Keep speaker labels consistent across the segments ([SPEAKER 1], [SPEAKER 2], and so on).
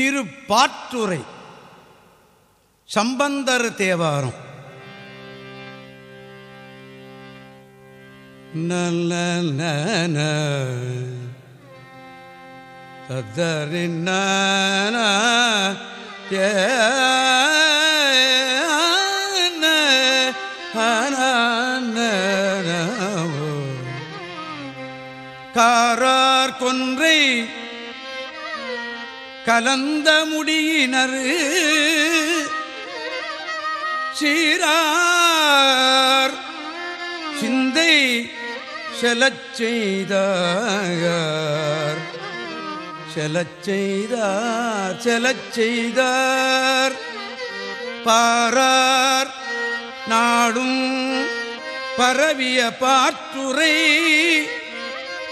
[SPEAKER 1] திருப்பாற்றுரை சம்பந்தர் தேவாரம். நல்ல நன தத்தரின் காரார் கொன்றை கலந்த முடியினர். சீரார் சிந்தை செலச் செய்தார். செலச் செய்தார் செலச் செய்தார். பாரார் நாடும் பரவிய பாற்றுரை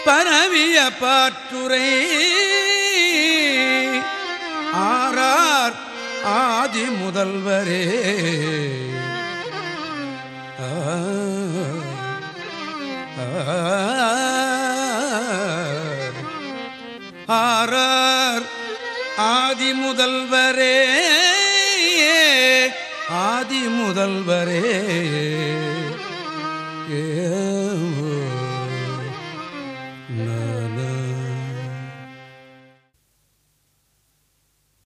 [SPEAKER 1] பரவிய பாற்றுரை. ஆதி முதல்வரே. ஆ, ஆரார் ஆதி முதல்வரே. ஆதி முதல்வரே. ஏ, ஓ,